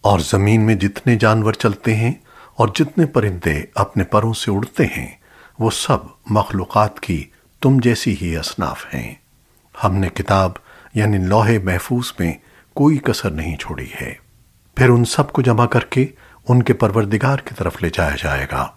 اور زمین میں جتنے جانور چلتے ہیں اور جتنے پرندے اپنے پروں سے اڑتے ہیں، وہ سب مخلوقات کی تم جیسی ہی اصناف ہیں۔ ہم نے کتاب یعنی لوح محفوظ میں کوئی کسر نہیں چھوڑی ہے۔ پھر ان سب کو جمع کر کے ان کے پروردگار کی طرف لے جایا جائے گا۔